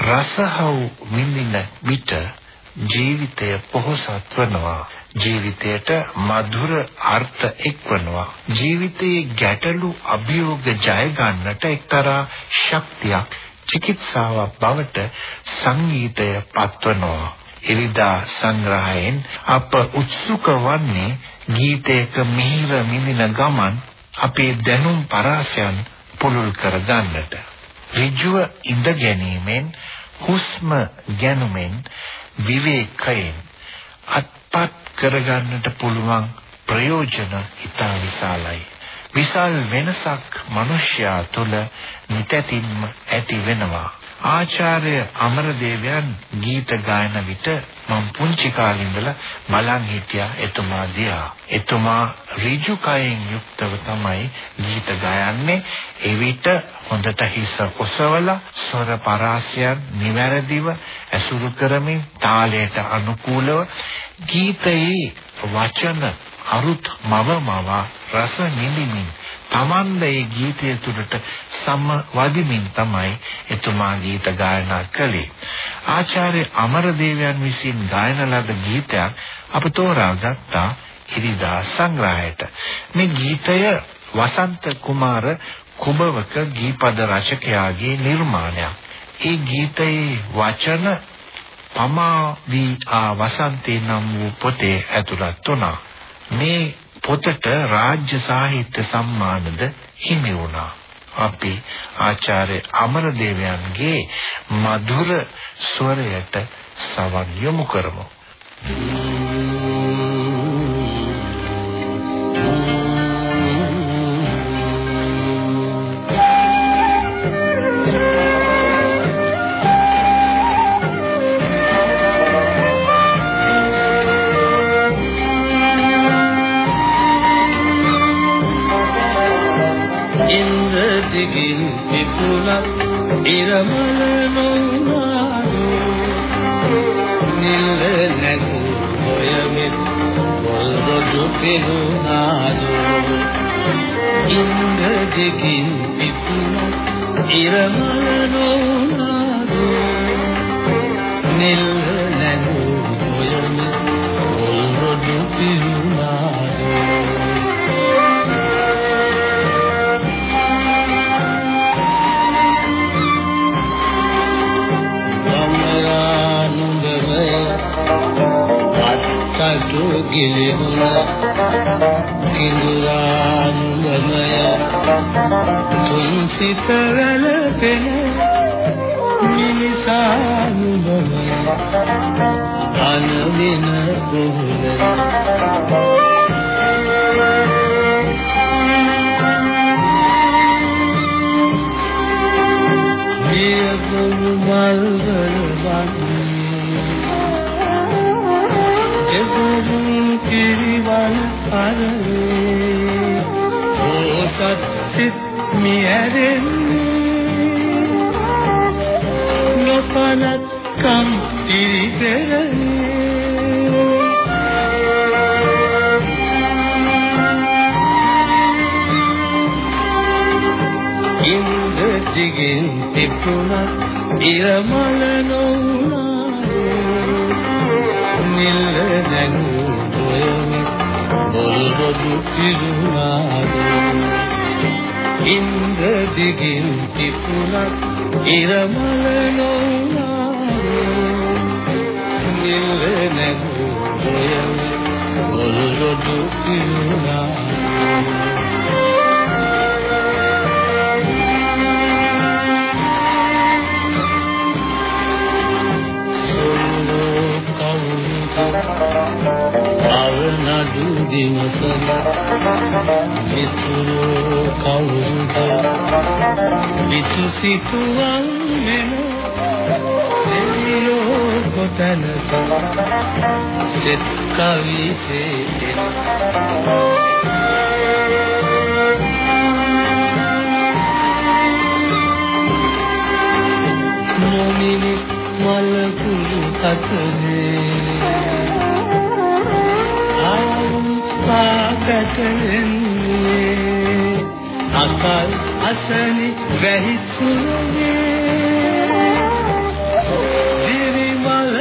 රසහව විඳින විට ජීවිතය පොහොසත් වෙනවා ජීවිතයට මధుර අර්ථ එක්වනවා. ජීවිතයේ ගැටලු අභියෝග ජය ගන්නට එක්තරා ශක්තියක් චිකිත්සාවක් බවට සංගීතය පත්වනවා. ඉරිදා සංග්‍රහයෙන් අප උත්සුක වන්නේ ගීතයක මිහිර මිදින ගමන් අපේ දැනුම් පරාසයන් පුළුල් කර ගන්නට. ඍජුව ඉඳ ගැනීමෙන් හුස්ම ගැනුමෙන් විවේකයෙන් අත්පත් කරගන්නට පුළුවන් ප්‍රයෝජන ඉතා විශාලයි. විශාල වෙනසක් මිනිසයා තුළ නිතැතින්ම ඇති වෙනවා. ආචාර්ය අමරදේවයන් ගීත ගායන විට මම පුංචි කාලේ ඉඳලා බලන් හිටියා එතුමා දිහා. එතුමා ඍජු කයෙන් යුක්තව තමයි ගීත ගයන්නේ. එවිට හොඳට හිස ඔසවලා ස්වර පරාසයන් නිවැරදිව ඇසුරු කරමින් තාලයට අනුකූලව ගීතයේ වචන අරුත් මවමව රස නිදිමින් තමන්ද ඒ ගීතය තුළට සමවදිමින් තමයි එතුමා ගීත ගායනා කළේ. ආචාර්ය අමරදේවයන් විසින් ගායන ලද ගීතයක් අප තෝරාගත්තා ඉරිදා සංග්‍රහයට. මේ ගීතය වසන්ත කුමාර කුඹවක ගීපද රචකයාගේ නිර්මාණයක්. ඒ ගීතයේ වචන පමා වී ආ වසන්තේ නම් වූ පොතේ ඇතුළත් වුණා. මේ පොතට රාජ්‍ය සාහිත්‍ය සම්මානද හිමි වුණා. අපි ආචාර්ය අමරදේවයන්ගේ මధుර ස්වරයට සවන් යොමු කරමු. ගිලිහුණ කිඳුරානුගමය තුන් සිතවල පෙන මිනිසානුගමය අනවින කුහුල ඕසත් සිත් මියරෙන්නේ නොපනත් කම් තිරිදෙරේ ඉන්ද දිගින් තිබුණත් ඉරමල නොඋනායේ නිල්ල නැගූ ඔයමි බොල්බොඩු පිරුණායේ. ඉන්ද දිගින් තිබුණත් ඉරමල නොඋනායේ නිල්ල නැගූ ඔයමි බොල්බොඩු කවුරුද විතු සිතුවල් වෙන දෙවියෝ කොතැනක සෙත් කවිසේ නොමිනිස් මල කුළු හතරේ පාකටෙන්නේ අකල් අසනි වැහි සුනේ දිවි මල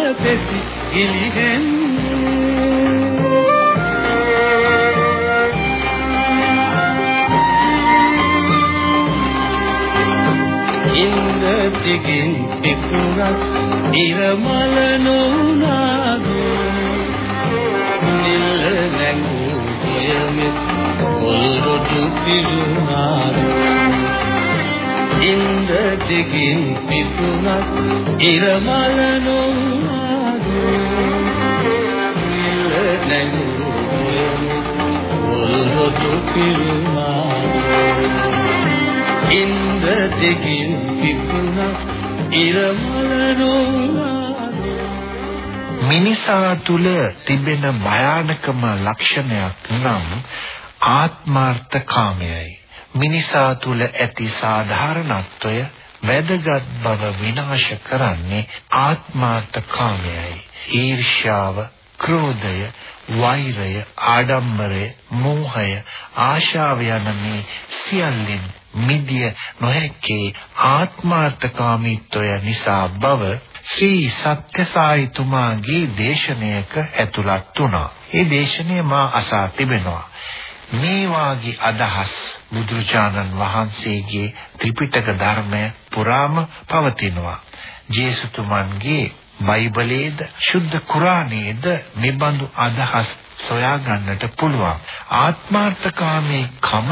මිනිසා තුල තිබෙන භයානකම ලක්ෂණයක් නම් ආත්මార్థකාමයයි. මිනිසා තුල ඇති සාධාරණත්වය වැදගත් බව විනාශ කරන්නේ ආත්මార్థකාමයයි. ඊර්ෂ්‍යාව, ක්‍රෝධය, වෛරය, ආඩම්බරය, මෝහය, ආශාව යන මේ සියල්ලෙන් මිදිය නොහැකි ආත්මార్థකාමීත්වය නිසා බව ශ්‍රී සත්‍යසායිතුමාගේ දේශනයක ඇතුළත් වුණා. ඒ දේශනය මා අසා තිබෙනවා. මේ වාගේ අදහස් බුදුරජාණන් වහන්සේගේ ත්‍රිපිටක ධර්මය පුරාම පවතිනවා. ජේසුතුමන්ගේ බයිබලයේද ශුද්ධ කුරානයේද මෙබඳු අදහස් සොයා ගන්නට පුළුවන්. ආත්මార్థකාමී කම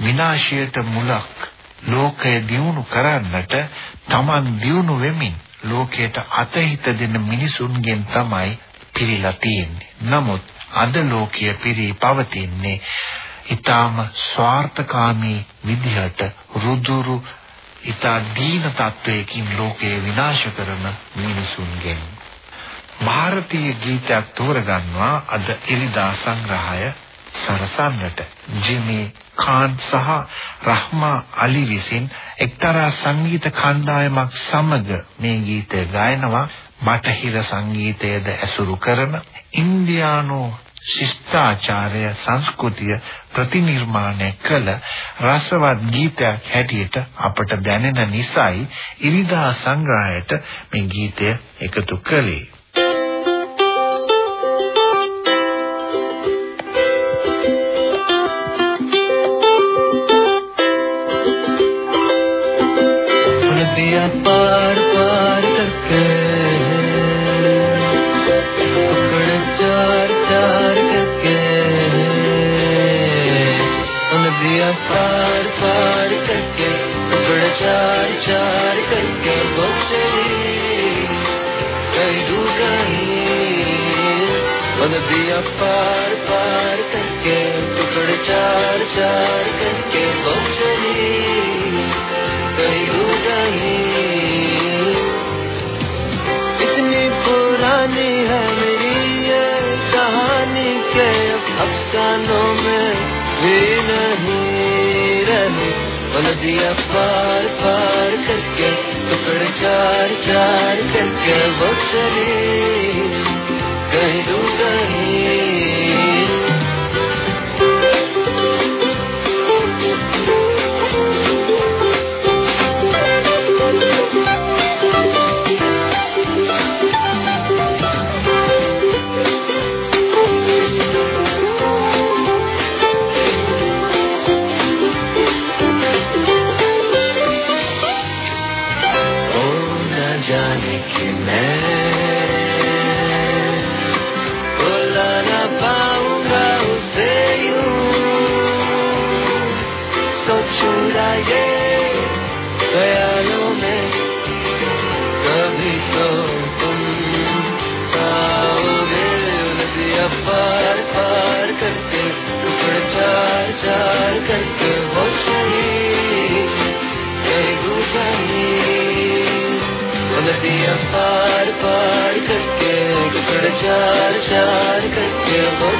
විනාශයට මුලක් ලෝකය දියුණු කරන්නට Taman දියුණු වෙමින් ලෝකයට අතහිත දෙන මිනිසුන්ගෙන් තමයි පිරීලා තියෙන්නේ. නමුත් අද ලෝකය පිරී පවතින්නේ ඊටාම ස්වార్థකාමී විදිහට රුදුරු ඊටා දීන තත්වයකින් ලෝකය විනාශ කරන මිනිසුන්ගෙන්. ಭಾರತೀಯ ගීතයක් තෝරගන්නවා අද ඉරිදා සංග්‍රහය සරසන්නට. ජිමි ખાන් සහ රහ්මා අලි විසින් එක්තරා සංගීත කණ්ඩායමක් සමග මේ ගීතය ගායනවා. බටහිර සංගීතයේද ඇසුරු කරන ඉන්දියානු ශිෂ්ටාචාරය සංස්කෘතිය ප්‍රතිනිර්මාණය කළ රසවත් ගීතයක් හැටියට අපට දැනෙන නිසායි ඉරිදා සංග්‍රහයට මේ ගීතය එකතු කළේ. दिया पार पार करके टुकड़े चार चार करके वो चले। कहीं दूर जाने कि मैं दिया पार पार करके टुकड़ चार चार करके वो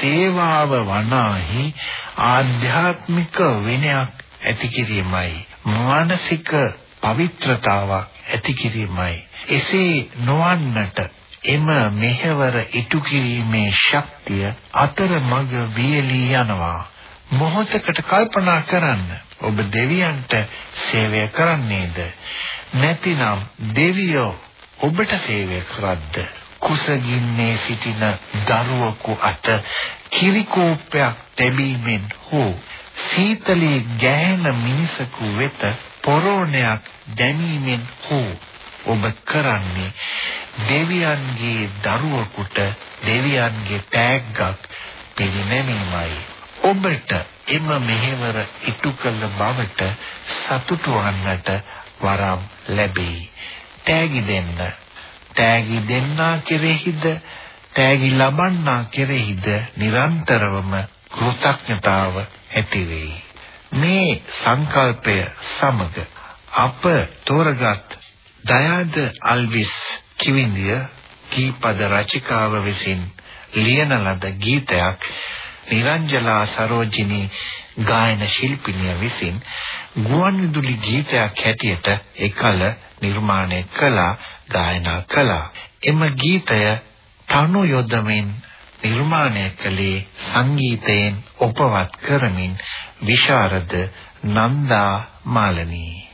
සේවාව වනාහි ආධ්‍යාත්මික විනයක් ඇති කිරීමයි. මානසික පවිත්‍රතාවක් ඇති කිරීමයි. එසේ නොවන්නට එම මෙහෙවර ඉටු කිරීමේ ශක්තිය අතරමඟ වියලී යනවා. මොහොතකට කල්පනා කරන්න ඔබ දෙවියන්ට සේවය කරන්නේද? නැතිනම් දෙවියෝ ඔබට සේවය කරද්ද? කුසගින්නේ සිටින දරුවෙකු අත කිරිකෝප්පයක් තැබීමෙන් හෝ සීතලේ ගැහෙන මිනිසකු වෙත පොරෝණයක් දැමීමෙන් හෝ ඔබ කරන්නේ දෙවියන්ගේ දරුවෙකුට දෙවියන්ගේ තෑග්ගක් පිළිනැමීමයි ඔබට එම මෙහෙවර ඉටු කළ බවට සතුටු වන්නට වරම් ලැබේ. තෑගි දෙන්න. තෑගි දෙන්නා කෙරෙහිද තෑගි ලබන්නා කෙරෙහිද නිරන්තරවම කෘතඥතාව ඇති වෙයි. මේ සංකල්පය සමග අප තෝරගත් දයාද අල්විස් කිවිඳිය කීපද රචිකාව විසින් ලියන ලද ගීතයක් නිරංජලා සරෝජිනී ගායන ශිල්පිනිය විසින් ගුවන්විදුලි ගීතයක් හැටියට එකල නිර්මාණය කළා ගායනා කළා. එම ගීතය තනු යොදමින් නිර්මාණය කළේ සංගීතයෙන් උපවත් කරමින් විශාරද නන්දා මාලනී.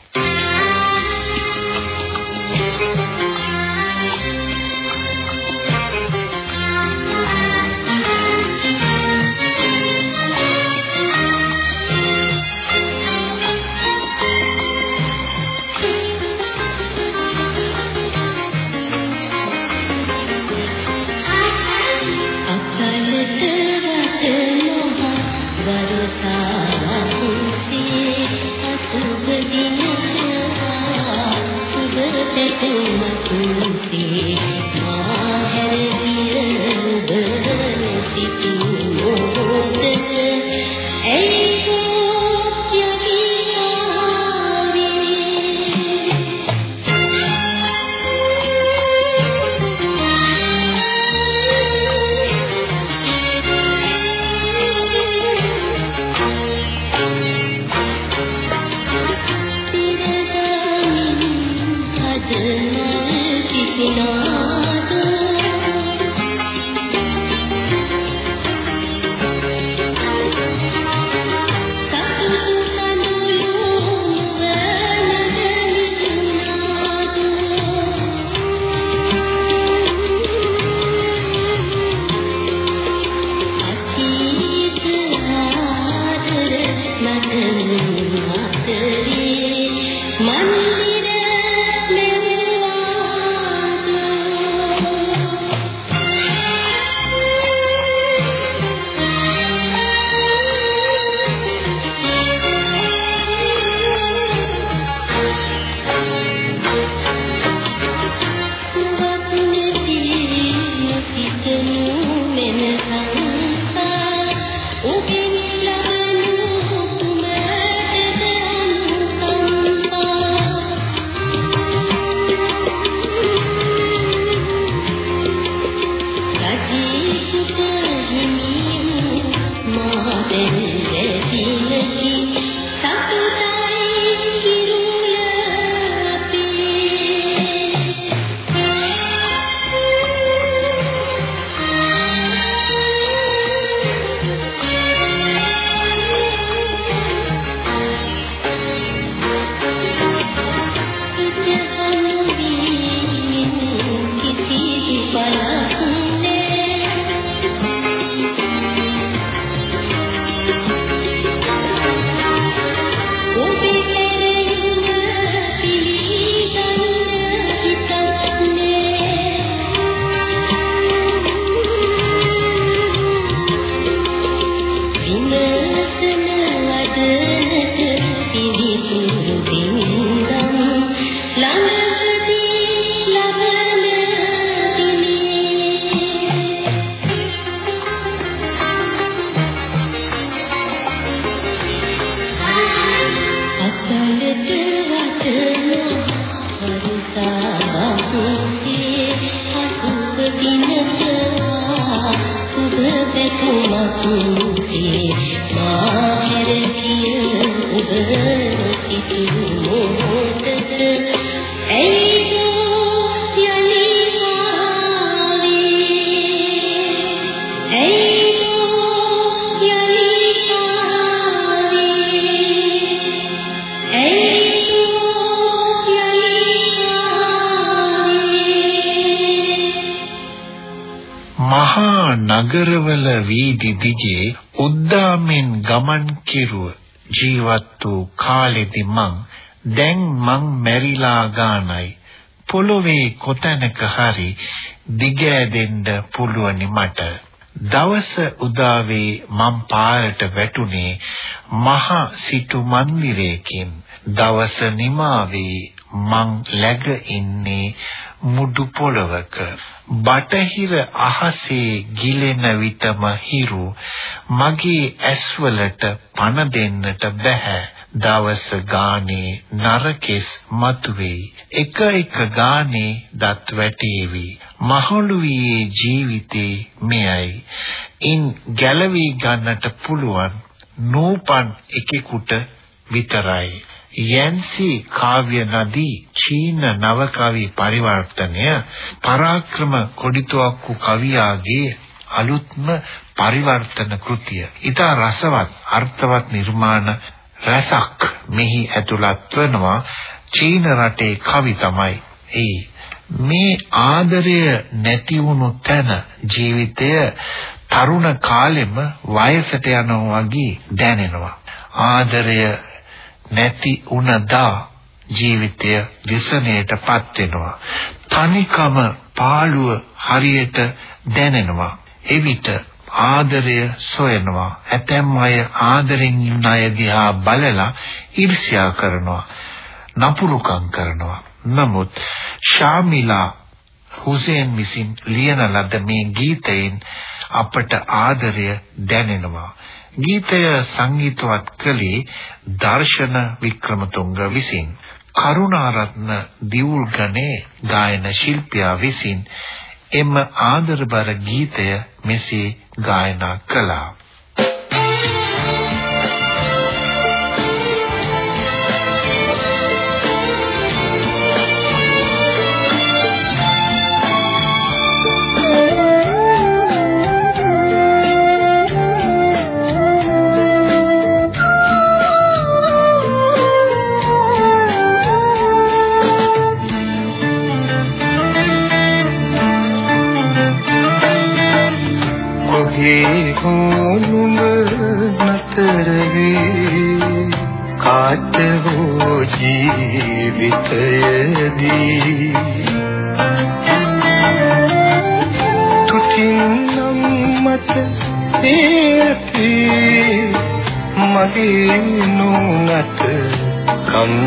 නගරවල වීදි දිගේ උද්දාමෙන් ගමන් කෙරුව ජීවත් වූ කාලෙදි මං දැන් මං මැරිලා ගානයි. පොළොවේ කොතැනක හරි දිගෑදෙන්න පුළුවනි මට. දවස උදාවේ මං පාරට වැටුනේ මහ සිටු මන්දිරයකින්. දවස නිමාවේ මං läග ඉන්නේ මුඩු පොළවක බටහිර අහසේ ගිලෙන විටම හිරු මගේ ඇස්වලට පණ දෙන්නට බෑ දවස ගානේ නරකෙස් මතුවේයි එක එක ගානේ දත් වැටේවි. මහලුවේ ජීවිතේ මෙයයි. ඉන් ගැලවී ගන්නට පුළුවන් නූපන් එකෙකුට විතරයි. යැන්සි කාව්‍ය නදී චීන නව කවි පරිවර්තනය පරාක්‍රම කොඩිතුවක්කු කවියාගේ අලුත්ම පරිවර්තන කෘතිය. ඊට රසවත් අර්ථවත් නිර්මාණ රසක් මෙහි ඇතුළත් වෙනවා චීන රටේ කවි තමයි. ඒ මේ ආදරය නැති වුණු තැන ජීවිතය තරුණ කාලෙම වයසට යනවා වගේ දැනෙනවා. ආදරය නැති වුණදා ජීවිතය විසණයටපත් වෙනවා. තනිකම පාළුව හරියට දැනෙනවා. එවිට ආදරය සොයනවා. ඇතැම් අය ආදරෙන් ඉන්න අය දිහා බලලා ඊර්ෂ්‍යා කරනවා. නපුරුකම් කරනවා. නමුත් ශාමිලා හුසේන් විසින් ලියන ලද මේ ගීතයෙන් අපට ආදරය දැනෙනවා. ගීතය සංගීතවත් කළේ දර්ශන වික්‍රමතුංග විසින්. කරුණාරත්න දිවුල්ගනේ ගායන ශිල්පියා විසින් එම ආදරබර ගීතය මෙසේ ගායනා කළා.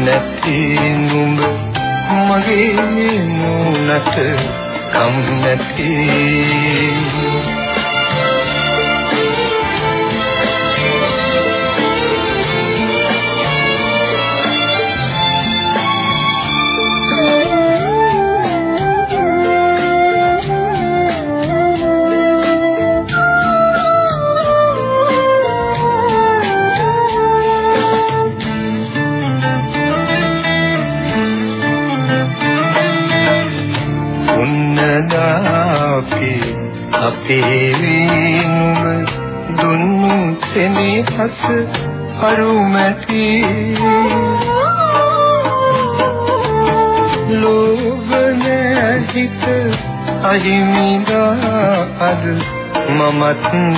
නැති නුඹ මගේ නුනට කම් නැති.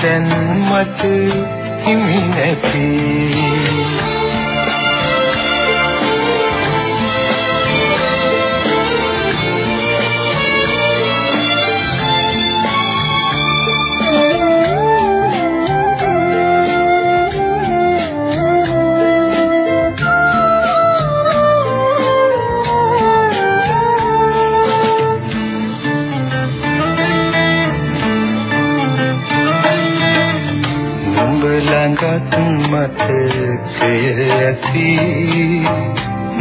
දැන් මට හිමි නැති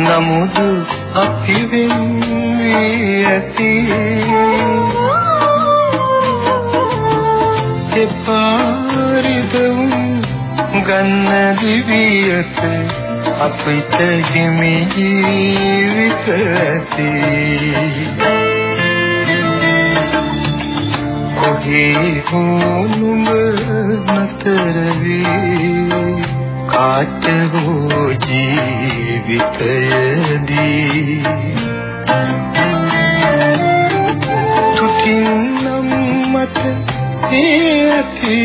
නමුත් අපි වෙන්නේ ඇති. එපාරිදුම් ගන්න දිවියට අපිට හිමි ජීවිත ඇති. කොහේ හුනුඹ නතර වී කාට හෝ ජීවිතයේදී තුකින්නම් මත ඇති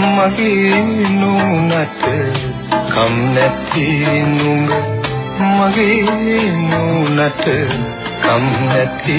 මගේ නුනට කම් නැති නුඹ මගේ නුනට කම් නැති